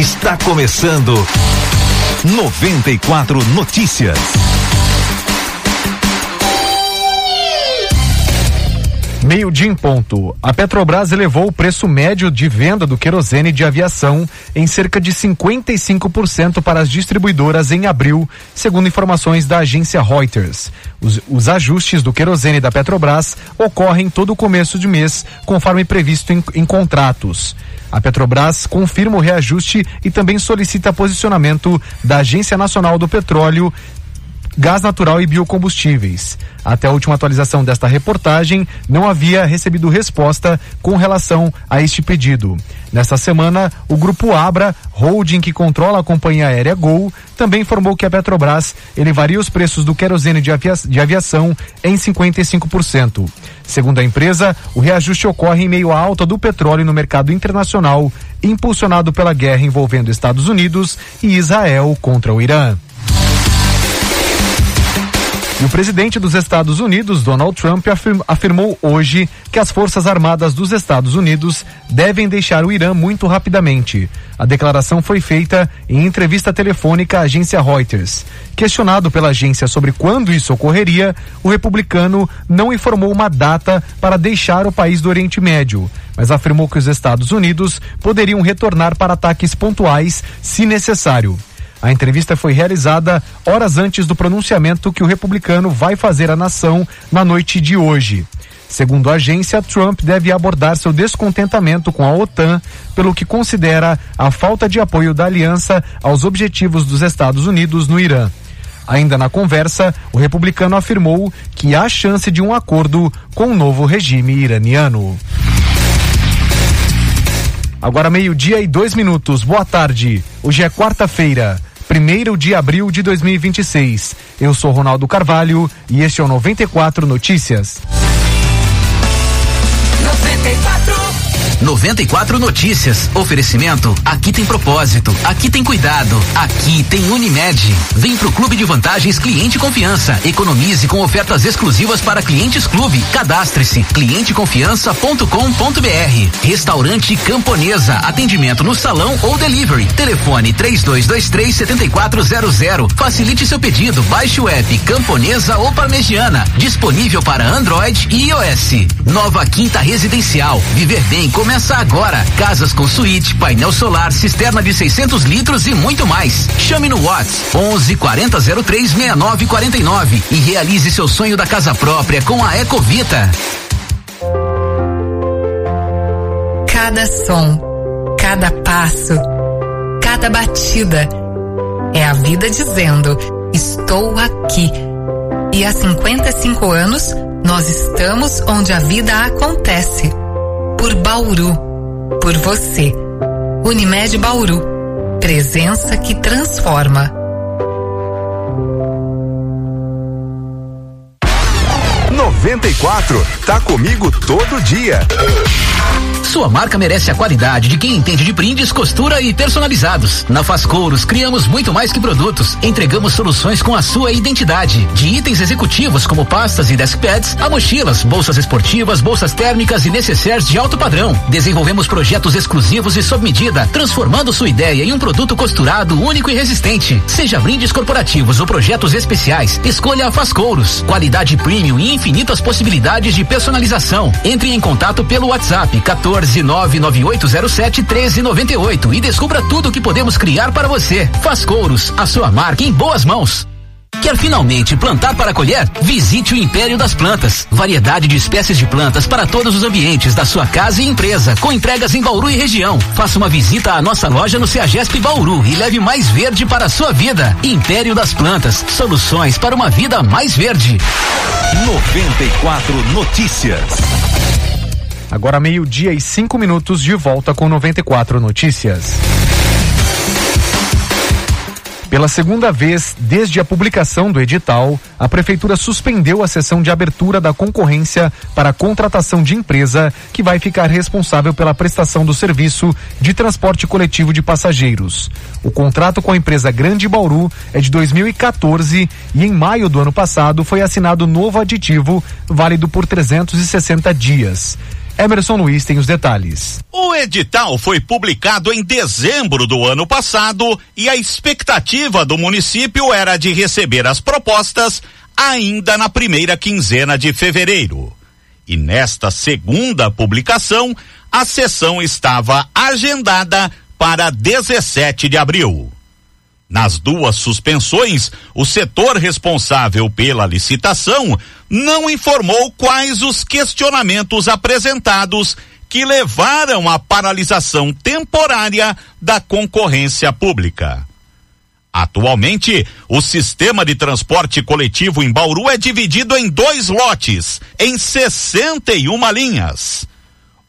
Está começando 94 Notícias. Meio-dia em ponto. A Petrobras elevou o preço médio de venda do querosene de aviação em cerca de 55% para as distribuidoras em abril, segundo informações da agência Reuters. Os, os ajustes do querosene da Petrobras ocorrem todo o começo de mês, conforme previsto em, em contratos. A Petrobras confirma o reajuste e também solicita posicionamento da Agência Nacional do Petróleo gás natural e biocombustíveis. Até a última atualização desta reportagem, não havia recebido resposta com relação a este pedido. Nesta semana, o grupo Abra, holding que controla a companhia aérea Gol, também informou que a Petrobras elevaria os preços do querosene de, avia de aviação em 55%. Segundo a empresa, o reajuste ocorre em meio à alta do petróleo no mercado internacional, impulsionado pela guerra envolvendo Estados Unidos e Israel contra o Irã. E o presidente dos Estados Unidos, Donald Trump, afirmou hoje que as Forças Armadas dos Estados Unidos devem deixar o Irã muito rapidamente. A declaração foi feita em entrevista telefônica à agência Reuters. Questionado pela agência sobre quando isso ocorreria, o republicano não informou uma data para deixar o país do Oriente Médio, mas afirmou que os Estados Unidos poderiam retornar para ataques pontuais se necessário. A entrevista foi realizada horas antes do pronunciamento que o republicano vai fazer à nação na noite de hoje. Segundo a agência, Trump deve abordar seu descontentamento com a OTAN pelo que considera a falta de apoio da aliança aos objetivos dos Estados Unidos no Irã. Ainda na conversa, o republicano afirmou que há chance de um acordo com o novo regime iraniano. Agora meio-dia e dois minutos. Boa tarde. Hoje é quarta-feira. 1 de abril de 2026. Eu sou Ronaldo Carvalho e este é o 94 Notícias. 94 94 Notícias. Oferecimento. Aqui tem propósito. Aqui tem cuidado. Aqui tem Unimed. Vem pro Clube de Vantagens Cliente Confiança. Economize com ofertas exclusivas para clientes clube. Cadastre-se. clienteconfiança.com.br. Restaurante Camponesa. Atendimento no salão ou delivery. Telefone 3223 7400. Facilite seu pedido. Baixe o app Camponesa ou Parmegiana. Disponível para Android e iOS. Nova Quinta Residencial. Viver bem com Começa agora. Casas com suíte, painel solar, cisterna de 600 litros e muito mais. Chame no Whats 11 40 03 69 49 e realize seu sonho da casa própria com a Ecovita. Cada som, cada passo, cada batida é a vida dizendo: estou aqui. E há 55 anos nós estamos onde a vida acontece por Bauru. Por você. Unimed Bauru. Presença que transforma. 94. Tá comigo todo dia. Sua marca merece a qualidade de quem entende de brindes, costura e personalizados. Na Faz Couros, criamos muito mais que produtos. Entregamos soluções com a sua identidade. De itens executivos como pastas e desk pads, a mochilas, bolsas esportivas, bolsas térmicas e necessaires de alto padrão. Desenvolvemos projetos exclusivos e sob medida, transformando sua ideia em um produto costurado único e resistente. Seja brindes corporativos ou projetos especiais, escolha a Faz Couros. Qualidade premium e infinitas possibilidades de personalização. Entre em contato pelo WhatsApp 14 1499807 1398 e descubra tudo o que podemos criar para você. Faz Couros, a sua marca em boas mãos. Quer finalmente plantar para colher? Visite o Império das Plantas. Variedade de espécies de plantas para todos os ambientes da sua casa e empresa, com entregas em Bauru e região. Faça uma visita à nossa loja no Ceagesp Bauru e leve mais verde para a sua vida. Império das Plantas, soluções para uma vida mais verde. 94 Notícias. Agora meio-dia e cinco minutos de volta com 94 Notícias. Pela segunda vez desde a publicação do edital, a Prefeitura suspendeu a sessão de abertura da concorrência para a contratação de empresa que vai ficar responsável pela prestação do serviço de transporte coletivo de passageiros. O contrato com a empresa Grande Bauru é de 2014 e em maio do ano passado foi assinado novo aditivo válido por 360 dias. Emerson Luiz tem os detalhes. O edital foi publicado em dezembro do ano passado e a expectativa do município era de receber as propostas ainda na primeira quinzena de fevereiro. E nesta segunda publicação, a sessão estava agendada para 17 de abril. Nas duas suspensões, o setor responsável pela licitação não informou quais os questionamentos apresentados que levaram à paralisação temporária da concorrência pública. Atualmente, o sistema de transporte coletivo em Bauru é dividido em dois lotes, em 61 linhas.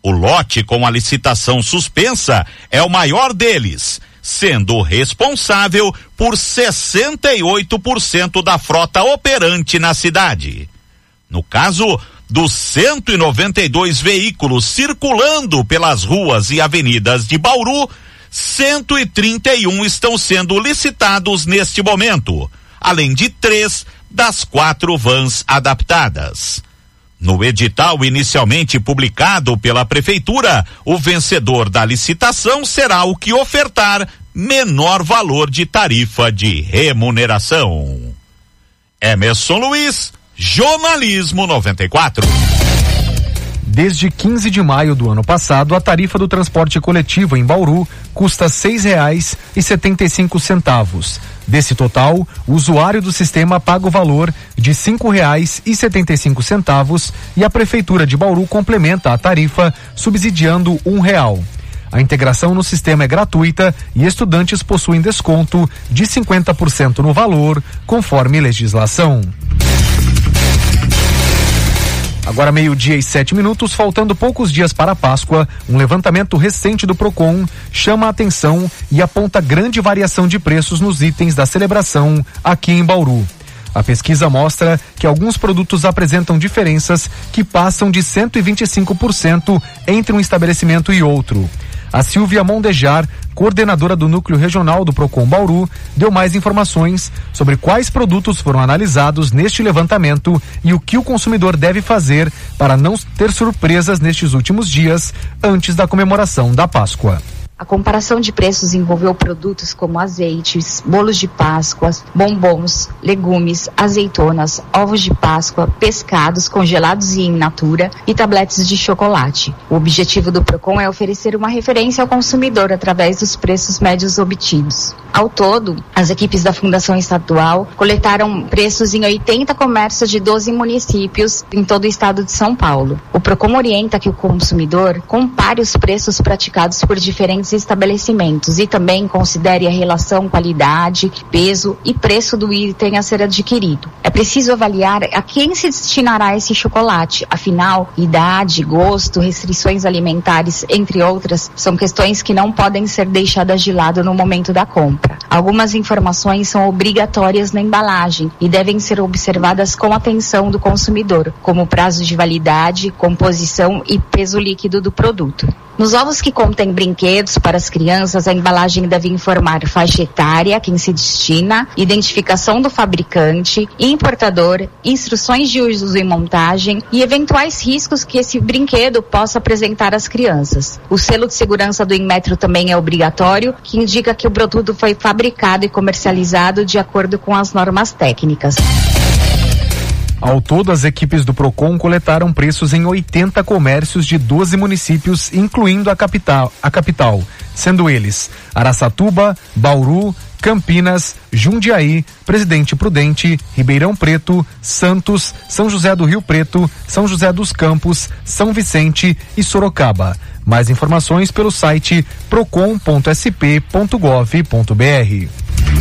O lote com a licitação suspensa é o maior deles, sendo responsável por 68% da frota operante na cidade. No caso dos 192 veículos circulando pelas ruas e avenidas de Bauru, 131 estão sendo licitados neste momento, além de três das quatro vans adaptadas. No edital inicialmente publicado pela Prefeitura, o vencedor da licitação será o que ofertar menor valor de tarifa de remuneração. Emerson Luiz, Jornalismo 94. Desde 15 de maio do ano passado, a tarifa do transporte coletivo em Bauru custa R$ 6,75. Desse total, o usuário do sistema paga o valor de R$ 5,75 e a prefeitura de Bauru complementa a tarifa subsidiando um real. A integração no sistema é gratuita e estudantes possuem desconto de 50% no valor, conforme legislação. Agora meio-dia e sete minutos, faltando poucos dias para a Páscoa, um levantamento recente do Procon chama a atenção e aponta grande variação de preços nos itens da celebração aqui em Bauru. A pesquisa mostra que alguns produtos apresentam diferenças que passam de 125% entre um estabelecimento e outro. A Silvia Mondejar, coordenadora do Núcleo Regional do Procon Bauru, deu mais informações sobre quais produtos foram analisados neste levantamento e o que o consumidor deve fazer para não ter surpresas nestes últimos dias antes da comemoração da Páscoa. A comparação de preços envolveu produtos como azeites, bolos de Páscoa, bombons, legumes, azeitonas, ovos de Páscoa, pescados congelados e in natura e tabletes de chocolate. O objetivo do Procon é oferecer uma referência ao consumidor através dos preços médios obtidos. Ao todo, as equipes da Fundação Estadual coletaram preços em 80 comércios de 12 municípios em todo o estado de São Paulo. O Procon orienta que o consumidor compare os preços praticados por diferentes estabelecimentos e também considere a relação qualidade, peso e preço do item a ser adquirido. É preciso avaliar a quem se destinará esse chocolate. Afinal, idade, gosto, restrições alimentares, entre outras, são questões que não podem ser deixadas de lado no momento da compra. Algumas informações são obrigatórias na embalagem e devem ser observadas com atenção do consumidor, como prazo de validade, composição e peso líquido do produto. Nos ovos que contêm brinquedos para as crianças, a embalagem deve informar faixa etária, quem se destina, identificação do fabricante, importador, instruções de uso e montagem e eventuais riscos que esse brinquedo possa apresentar às crianças. O selo de segurança do Inmetro também é obrigatório, que indica que o produto foi fabricado e comercializado de acordo com as normas técnicas. Ao todo, as equipes do Procon coletaram preços em 80 comércios de 12 municípios, incluindo a capital, a capital, sendo eles Araçatuba, Bauru, Campinas, Jundiaí, Presidente Prudente, Ribeirão Preto, Santos, São José do Rio Preto, São José dos Campos, São Vicente e Sorocaba. Mais informações pelo site procon.sp.gov.br.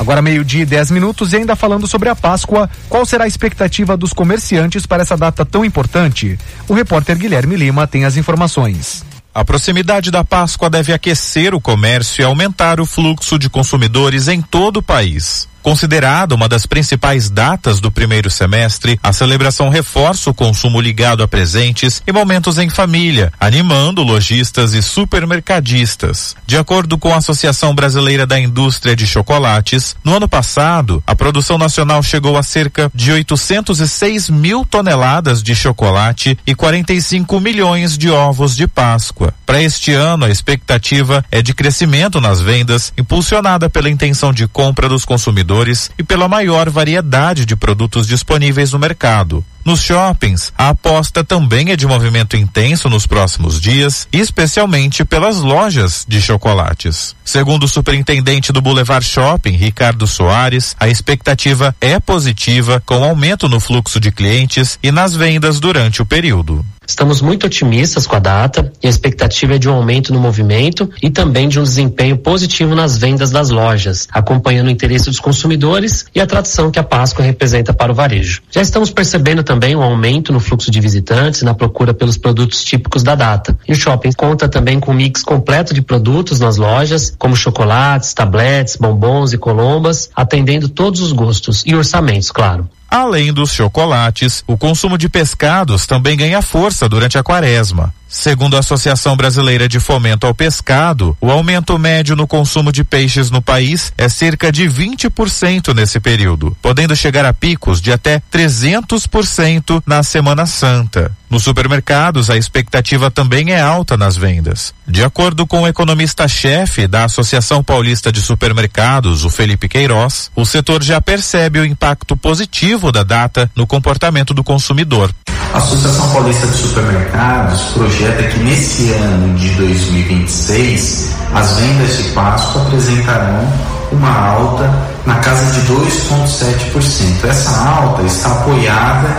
Agora meio-dia e 10 minutos e ainda falando sobre a Páscoa, qual será a expectativa dos comerciantes para essa data tão importante? O repórter Guilherme Lima tem as informações. A proximidade da Páscoa deve aquecer o comércio e aumentar o fluxo de consumidores em todo o país. Considerada uma das principais datas do primeiro semestre, a celebração reforça o consumo ligado a presentes e momentos em família, animando lojistas e supermercadistas. De acordo com a Associação Brasileira da Indústria de Chocolates, no ano passado, a produção nacional chegou a cerca de 806 mil toneladas de chocolate e 45 milhões de ovos de Páscoa. Para este ano, a expectativa é de crescimento nas vendas, impulsionada pela intenção de compra dos consumidores consumidores e pela maior variedade de produtos disponíveis no mercado. Nos shoppings, a aposta também é de movimento intenso nos próximos dias, especialmente pelas lojas de chocolates. Segundo o superintendente do Boulevard Shopping, Ricardo Soares, a expectativa é positiva, com aumento no fluxo de clientes e nas vendas durante o período. Estamos muito otimistas com a data e a expectativa é de um aumento no movimento e também de um desempenho positivo nas vendas das lojas, acompanhando o interesse dos consumidores e a tradição que a Páscoa representa para o varejo. Já estamos percebendo também um aumento no fluxo de visitantes e na procura pelos produtos típicos da data. E o shopping conta também com um mix completo de produtos nas lojas, como chocolates, tabletes, bombons e colombas, atendendo todos os gostos e orçamentos, claro. Além dos chocolates, o consumo de pescados também ganha força durante a quaresma. Segundo a Associação Brasileira de Fomento ao Pescado, o aumento médio no consumo de peixes no país é cerca de 20% nesse período, podendo chegar a picos de até 300% na Semana Santa. Nos supermercados, a expectativa também é alta nas vendas. De acordo com o economista-chefe da Associação Paulista de Supermercados, o Felipe Queiroz, o setor já percebe o impacto positivo da data no comportamento do consumidor. A Associação Paulista de Supermercados projeta que nesse ano de 2026 as vendas de Páscoa apresentarão uma alta na casa de 2,7%. Essa alta está apoiada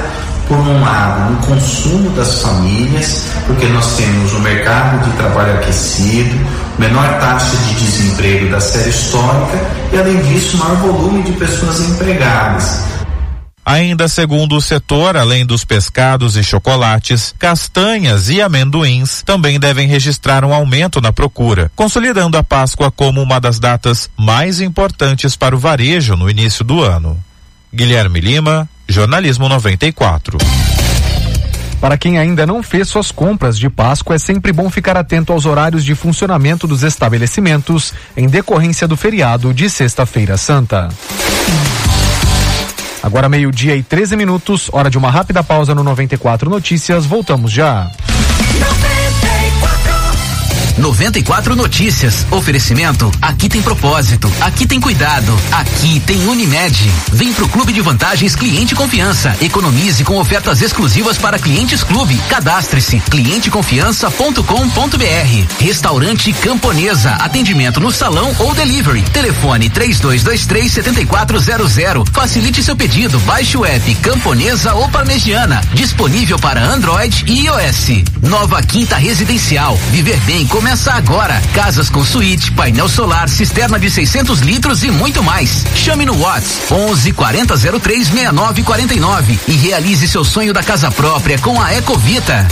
por um lado, no consumo das famílias, porque nós temos o um mercado de trabalho aquecido, menor taxa de desemprego da série histórica e, além disso, maior volume de pessoas empregadas. Ainda segundo o setor, além dos pescados e chocolates, castanhas e amendoins também devem registrar um aumento na procura, consolidando a Páscoa como uma das datas mais importantes para o varejo no início do ano. Guilherme Lima, Jornalismo 94. Para quem ainda não fez suas compras de Páscoa, é sempre bom ficar atento aos horários de funcionamento dos estabelecimentos em decorrência do feriado de Sexta-feira Santa. Agora meio-dia e 13 minutos, hora de uma rápida pausa no 94 Notícias. Voltamos já. 94 Notícias. Oferecimento. Aqui tem propósito. Aqui tem cuidado. Aqui tem Unimed. Vem pro Clube de Vantagens Cliente Confiança. Economize com ofertas exclusivas para clientes clube. Cadastre-se. clienteconfiança.com.br. Restaurante Camponesa. Atendimento no salão ou delivery. Telefone 3223 7400. Facilite seu pedido. Baixe o app Camponesa ou Parmegiana. Disponível para Android e iOS. Nova Quinta Residencial. Viver bem com Começa agora. Casas com suíte, painel solar, cisterna de 600 litros e muito mais. Chame no Whats 11 40 03 69 49 e realize seu sonho da casa própria com a Ecovita.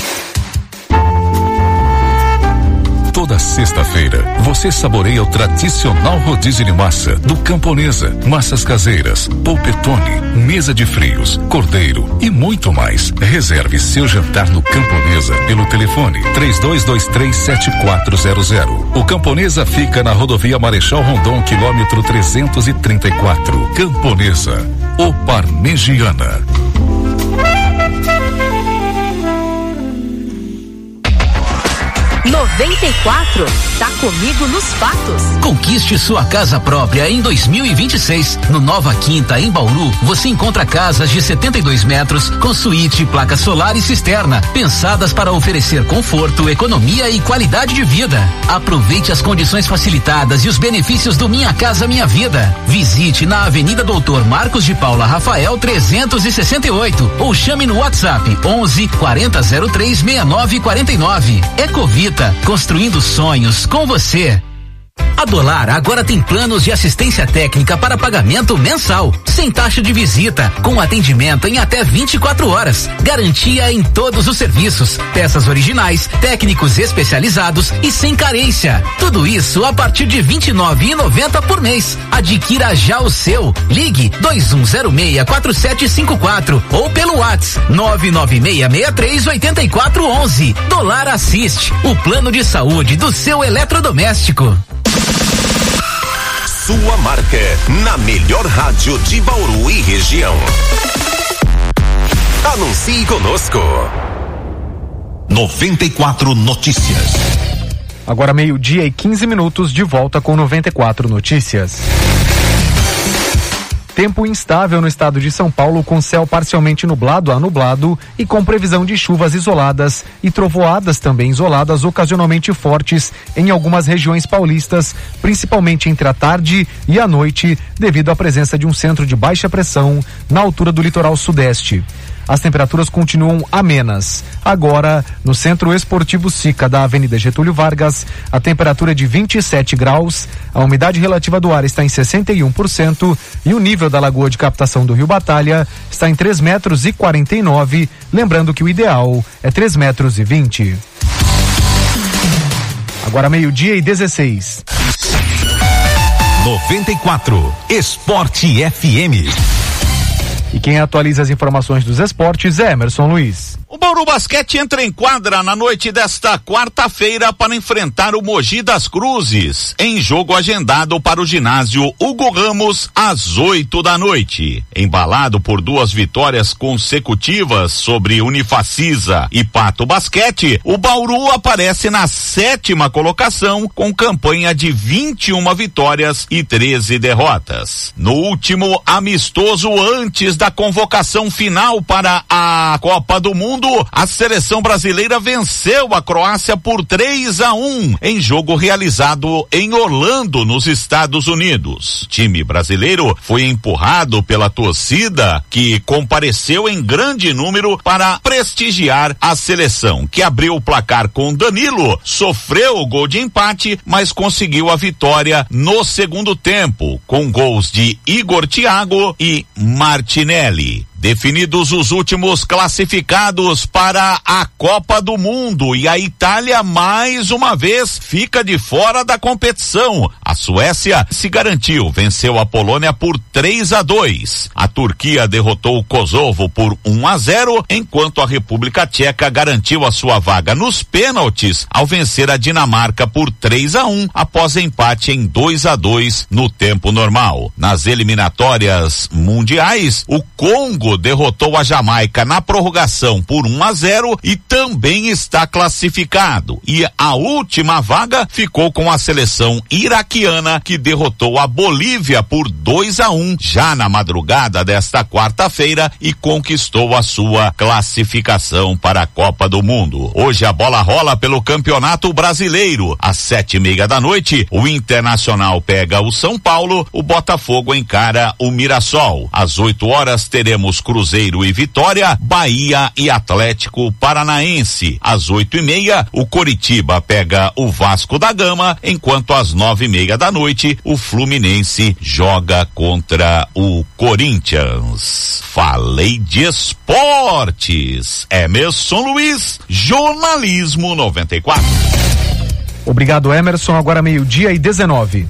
Toda sexta-feira, você saboreia o tradicional rodízio de massa do Camponesa, massas caseiras, polpetone, mesa de frios, cordeiro e muito mais. Reserve seu jantar no Camponesa pelo telefone 32237400. O Camponesa fica na rodovia Marechal Rondon, quilômetro 334. Camponesa, o Parmegiana. 94. Tá comigo nos fatos. Conquiste sua casa própria em 2026. No Nova Quinta, em Bauru, você encontra casas de 72 metros com suíte, placa solar e cisterna, pensadas para oferecer conforto, economia e qualidade de vida. Aproveite as condições facilitadas e os benefícios do Minha Casa Minha Vida. Visite na Avenida Doutor Marcos de Paula Rafael 368 ou chame no WhatsApp 11 4003 6949. Ecovita construindo sonhos com você. A Dolar agora tem planos de assistência técnica para pagamento mensal, sem taxa de visita, com atendimento em até 24 horas, garantia em todos os serviços, peças originais, técnicos especializados e sem carência. Tudo isso a partir de 29,90 por mês. Adquira já o seu. Ligue 21064754 ou pelo WhatsApp 996638411. Dolar Assiste, o plano de saúde do seu eletrodoméstico. Sua marca na melhor rádio de Bauru e região. Anuncie conosco. 94 Notícias. Agora meio-dia e 15 minutos de volta com 94 Notícias. Tempo instável no estado de São Paulo, com céu parcialmente nublado a nublado e com previsão de chuvas isoladas e trovoadas também isoladas, ocasionalmente fortes em algumas regiões paulistas, principalmente entre a tarde e a noite, devido à presença de um centro de baixa pressão na altura do litoral sudeste as temperaturas continuam amenas. Agora, no Centro Esportivo Sica da Avenida Getúlio Vargas, a temperatura é de 27 graus, a umidade relativa do ar está em 61% e o nível da lagoa de captação do Rio Batalha está em 3 metros e 49, lembrando que o ideal é 3 metros e 20. Agora meio-dia e 16. 94 Esporte FM. E quem atualiza as informações dos esportes é Emerson Luiz. O Bauru Basquete entra em quadra na noite desta quarta-feira para enfrentar o Mogi das Cruzes, em jogo agendado para o ginásio Hugo Ramos às 8 da noite. Embalado por duas vitórias consecutivas sobre Unifacisa e Pato Basquete, o Bauru aparece na sétima colocação com campanha de 21 vitórias e 13 derrotas. No último amistoso antes da convocação final para a Copa do Mundo, a seleção brasileira venceu a Croácia por 3 a 1 em jogo realizado em Orlando, nos Estados Unidos. O time brasileiro foi empurrado pela torcida que compareceu em grande número para prestigiar a seleção, que abriu o placar com Danilo, sofreu o gol de empate, mas conseguiu a vitória no segundo tempo, com gols de Igor Thiago e Martinelli. Definidos os últimos classificados para a Copa do Mundo e a Itália mais uma vez fica de fora da competição. A Suécia se garantiu, venceu a Polônia por 3 a 2. A Turquia derrotou o Kosovo por 1 a 0, enquanto a República Tcheca garantiu a sua vaga nos pênaltis ao vencer a Dinamarca por 3 a 1 após empate em 2 a 2 no tempo normal. Nas eliminatórias mundiais, o Congo derrotou a Jamaica na prorrogação por 1 a 0 e também está classificado. E a última vaga ficou com a seleção iraquiana que derrotou a Bolívia por 2 a 1 já na madrugada desta quarta-feira e conquistou a sua classificação para a Copa do Mundo. Hoje a bola rola pelo Campeonato Brasileiro. Às sete e meia da noite, o Internacional pega o São Paulo, o Botafogo encara o Mirassol. Às 8 horas teremos Cruzeiro e Vitória, Bahia e Atlético Paranaense. Às oito e meia, o Coritiba pega o Vasco da Gama, enquanto às nove e meia da noite, o Fluminense joga contra o Corinthians. Falei de esportes. Emerson Luiz, jornalismo 94. Obrigado, Emerson. Agora meio-dia e 19.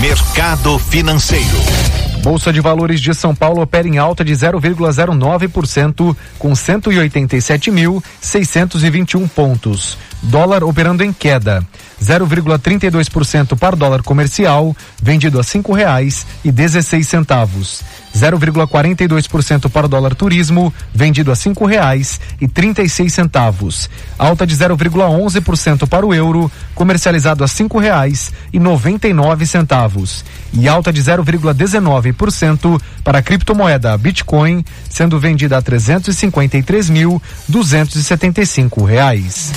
Mercado Financeiro. Bolsa de Valores de São Paulo opera em alta de 0,09% com 187.621 pontos. Dólar operando em queda, 0,32% para o dólar comercial, vendido a cinco reais e dezesseis centavos. 0,42% para o dólar turismo, vendido a cinco reais e trinta e seis centavos. Alta de 0,11% para o euro, comercializado a cinco reais e noventa e nove centavos. E alta de 0,19% para a criptomoeda Bitcoin, sendo vendida a trezentos e cinquenta e três mil duzentos e setenta e cinco reais.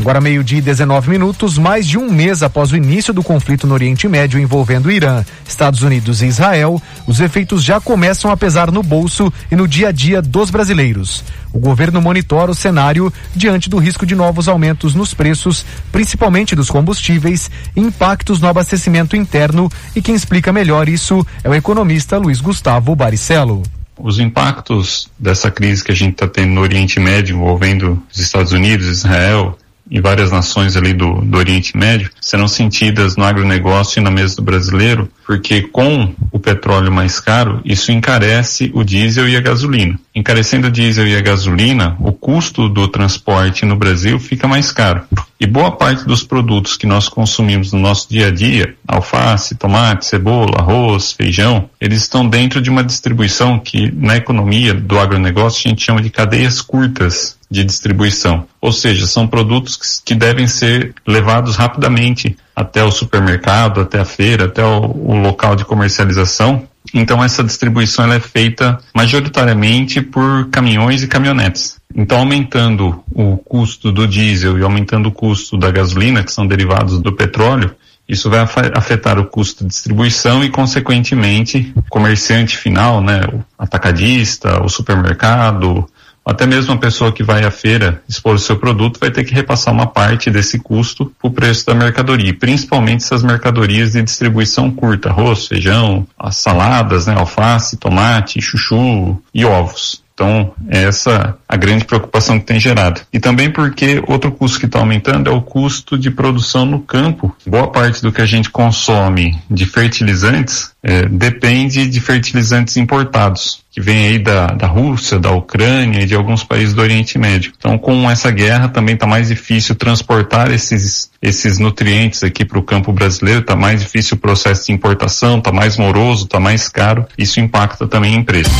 Agora, meio-dia e 19 minutos, mais de um mês após o início do conflito no Oriente Médio envolvendo Irã, Estados Unidos e Israel, os efeitos já começam a pesar no bolso e no dia a dia dos brasileiros. O governo monitora o cenário diante do risco de novos aumentos nos preços, principalmente dos combustíveis, impactos no abastecimento interno. E quem explica melhor isso é o economista Luiz Gustavo Baricello os impactos dessa crise que a gente está tendo no Oriente Médio, envolvendo os Estados Unidos, Israel, e várias nações ali do, do Oriente Médio serão sentidas no agronegócio e na mesa do brasileiro, porque com o petróleo mais caro, isso encarece o diesel e a gasolina. Encarecendo o diesel e a gasolina, o custo do transporte no Brasil fica mais caro. E boa parte dos produtos que nós consumimos no nosso dia a dia, alface, tomate, cebola, arroz, feijão, eles estão dentro de uma distribuição que na economia do agronegócio a gente chama de cadeias curtas de distribuição. Ou seja, são produtos que, que devem ser levados rapidamente até o supermercado, até a feira, até o, o local de comercialização. Então essa distribuição é feita majoritariamente por caminhões e caminhonetes. Então aumentando o custo do diesel e aumentando o custo da gasolina, que são derivados do petróleo, isso vai afetar o custo de distribuição e, consequentemente, o comerciante final, né, o atacadista, o supermercado, até mesmo a pessoa que vai à feira expor o seu produto vai ter que repassar uma parte desse custo para o preço da mercadoria, principalmente essas mercadorias de distribuição curta, arroz, feijão, as saladas, né, alface, tomate, chuchu e ovos. Então, essa a grande preocupação que tem gerado. E também porque outro custo que está aumentando é o custo de produção no campo. Boa parte do que a gente consome de fertilizantes é, depende de fertilizantes importados, que vem aí da, da Rússia, da Ucrânia e de alguns países do Oriente Médio. Então, com essa guerra também está mais difícil transportar esses, esses nutrientes aqui para o campo brasileiro, está mais difícil o processo de importação, está mais moroso, está mais caro. Isso impacta também a empresa.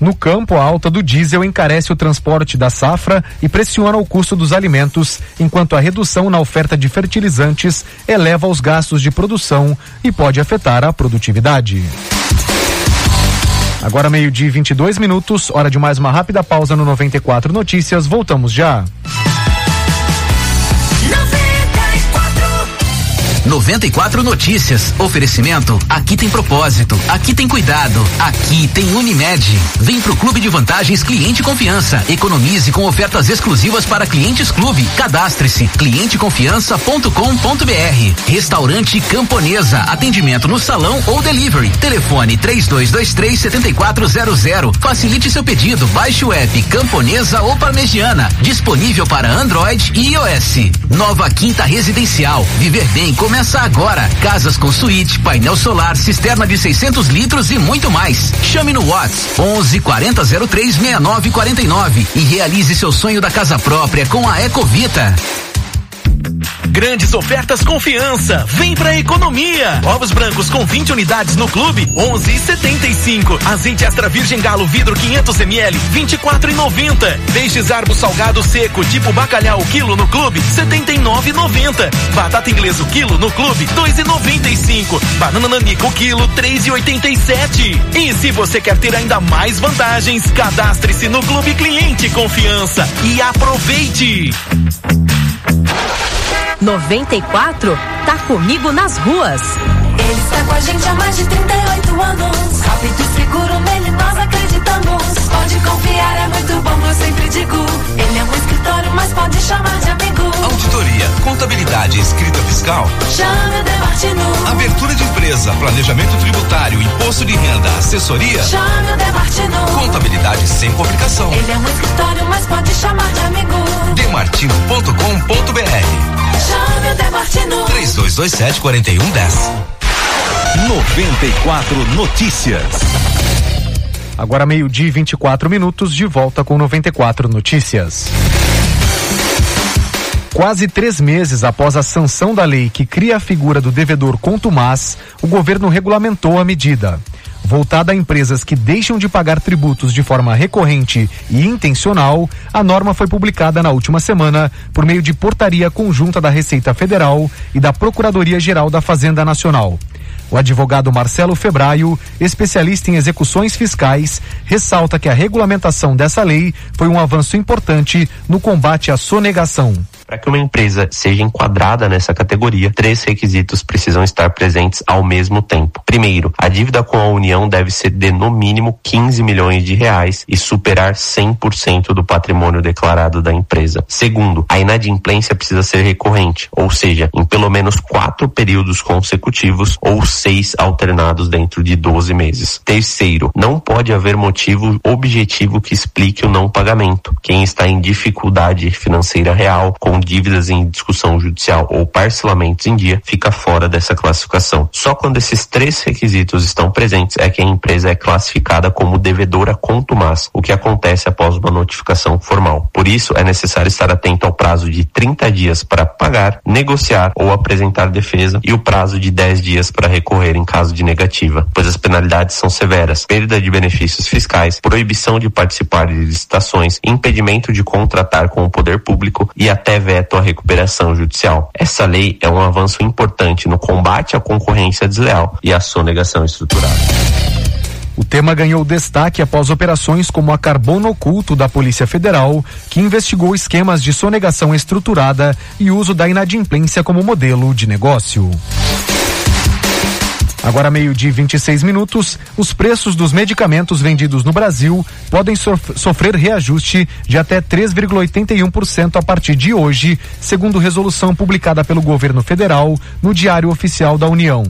No campo, a alta do diesel encarece o transporte da safra e pressiona o custo dos alimentos, enquanto a redução na oferta de fertilizantes eleva os gastos de produção e pode afetar a produtividade. Agora meio-dia e 22 minutos, hora de mais uma rápida pausa no 94 Notícias. Voltamos já. 94 Notícias. Oferecimento. Aqui tem propósito. Aqui tem cuidado. Aqui tem Unimed. Vem pro Clube de Vantagens Cliente Confiança. Economize com ofertas exclusivas para clientes clube. Cadastre-se. clienteconfiança.com.br. Restaurante Camponesa. Atendimento no salão ou delivery. Telefone 3223 7400. Facilite seu pedido. Baixe o app Camponesa ou Parmegiana. Disponível para Android e iOS. Nova Quinta Residencial. Viver bem começa Começa agora. Casas com suíte, painel solar, cisterna de 600 litros e muito mais. Chame no Whats 11 40 03 69 49 e realize seu sonho da casa própria com a Ecovita. Grandes ofertas confiança. Vem pra economia. Ovos brancos com 20 unidades no clube, 11,75. Azeite extra virgem galo vidro 500 ml, 24,90. Peixes arbo salgado seco tipo bacalhau quilo no clube, 79,90. Batata inglesa quilo no clube, 2,95. Banana nanico quilo, 3,87. E se você quer ter ainda mais vantagens, cadastre-se no Clube Cliente Confiança e aproveite. 94 tá comigo nas ruas. Ele está com a gente há mais de 38 anos. Rápido e seguro, nele nós acreditamos. Pode confiar, é muito bom, eu sempre digo. Ele é um escritório, mas pode chamar de amigo. Auditoria, contabilidade, escrita fiscal. Chame o Demartino. Abertura de empresa, planejamento tributário, imposto de renda, assessoria. Chame o Demartino. Contabilidade sem complicação. Ele é um escritório, mas pode chamar de amigo. Demartino.com.br Chame o Demartino. 3227 4110. 94 Notícias. Agora meio-dia e 24 minutos, de volta com 94 Notícias. Quase três meses após a sanção da lei que cria a figura do devedor contumaz, o governo regulamentou a medida. Voltada a empresas que deixam de pagar tributos de forma recorrente e intencional, a norma foi publicada na última semana por meio de portaria conjunta da Receita Federal e da Procuradoria-Geral da Fazenda Nacional. O advogado Marcelo Febraio, especialista em execuções fiscais, ressalta que a regulamentação dessa lei foi um avanço importante no combate à sonegação. Para que uma empresa seja enquadrada nessa categoria, três requisitos precisam estar presentes ao mesmo tempo. Primeiro, a dívida com a União deve ser de no mínimo 15 milhões de reais e superar 100% do patrimônio declarado da empresa. Segundo, a inadimplência precisa ser recorrente, ou seja, em pelo menos quatro períodos consecutivos ou seis alternados dentro de 12 meses. Terceiro, não pode haver motivo objetivo que explique o não pagamento. Quem está em dificuldade financeira real, com com dívidas em discussão judicial ou parcelamentos em dia fica fora dessa classificação. Só quando esses três requisitos estão presentes é que a empresa é classificada como devedora contumaz, o que acontece após uma notificação formal. Por isso, é necessário estar atento ao prazo de 30 dias para pagar, negociar ou apresentar defesa e o prazo de 10 dias para recorrer em caso de negativa, pois as penalidades são severas: perda de benefícios fiscais, proibição de participar de licitações, impedimento de contratar com o poder público e até veto à recuperação judicial. Essa lei é um avanço importante no combate à concorrência desleal e à sonegação estruturada. O tema ganhou destaque após operações como a Carbono Oculto da Polícia Federal, que investigou esquemas de sonegação estruturada e uso da inadimplência como modelo de negócio. Agora, meio-dia 26 minutos, os preços dos medicamentos vendidos no Brasil podem sof sofrer reajuste de até 3,81% a partir de hoje, segundo resolução publicada pelo governo federal no Diário Oficial da União.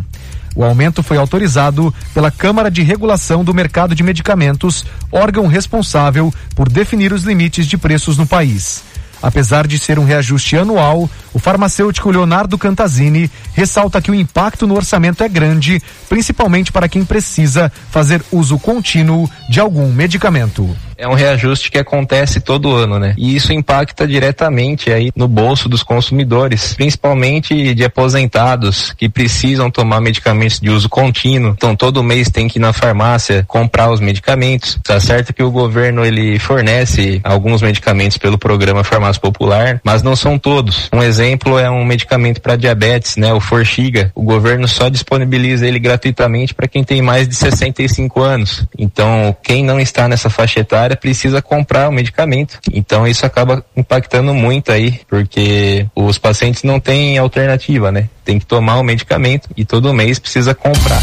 O aumento foi autorizado pela Câmara de Regulação do Mercado de Medicamentos, órgão responsável por definir os limites de preços no país. Apesar de ser um reajuste anual, o farmacêutico Leonardo Cantazini ressalta que o impacto no orçamento é grande, principalmente para quem precisa fazer uso contínuo de algum medicamento é um reajuste que acontece todo ano, né? E isso impacta diretamente aí no bolso dos consumidores, principalmente de aposentados que precisam tomar medicamentos de uso contínuo. Então todo mês tem que ir na farmácia comprar os medicamentos. Tá certo que o governo ele fornece alguns medicamentos pelo programa Farmácia Popular, mas não são todos. Um exemplo é um medicamento para diabetes, né, o Forxiga. O governo só disponibiliza ele gratuitamente para quem tem mais de 65 anos. Então, quem não está nessa faixa etária área precisa comprar o medicamento. Então isso acaba impactando muito aí, porque os pacientes não têm alternativa, né? Tem que tomar o medicamento e todo mês precisa comprar.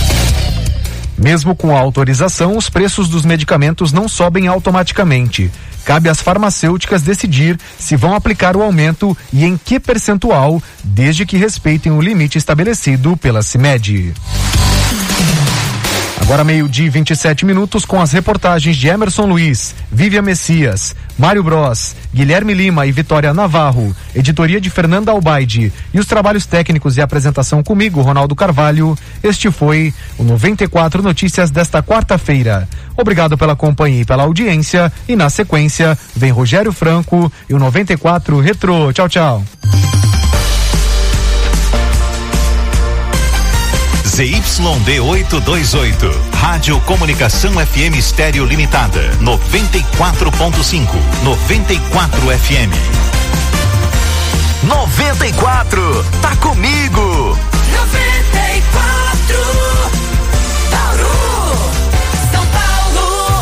Mesmo com a autorização, os preços dos medicamentos não sobem automaticamente. Cabe às farmacêuticas decidir se vão aplicar o aumento e em que percentual, desde que respeitem o limite estabelecido pela CIMED. Agora meio-dia e 27 minutos com as reportagens de Emerson Luiz, Vivian Messias, Mário Bros, Guilherme Lima e Vitória Navarro, editoria de Fernanda Albaide e os trabalhos técnicos e apresentação comigo, Ronaldo Carvalho. Este foi o 94 Notícias desta quarta-feira. Obrigado pela companhia e pela audiência e na sequência vem Rogério Franco e o 94 Retro. Tchau, tchau. ZYD 828. Rádio Comunicação FM Estéreo Limitada. 94.5. 94 FM. 94. Tá comigo. 94.